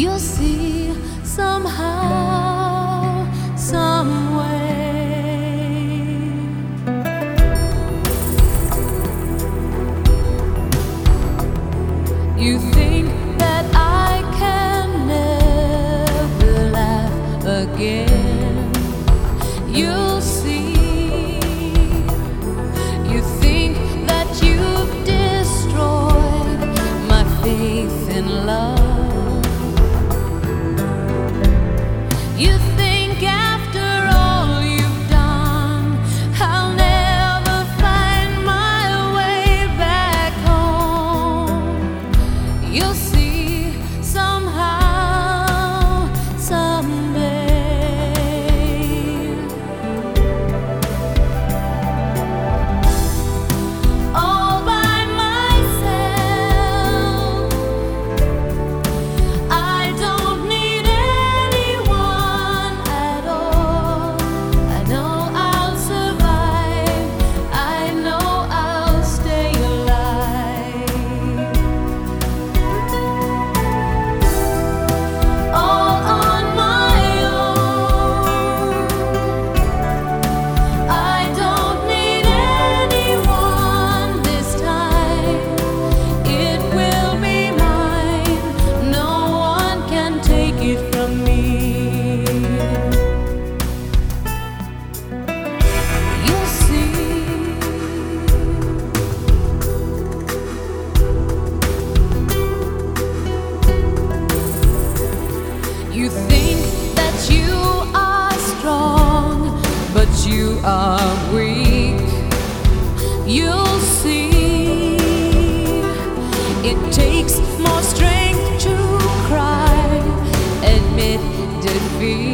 you'll see somehow, some way. You think that I can never laugh again. you are weak, you'll see it takes more strength to cry, admit defeat.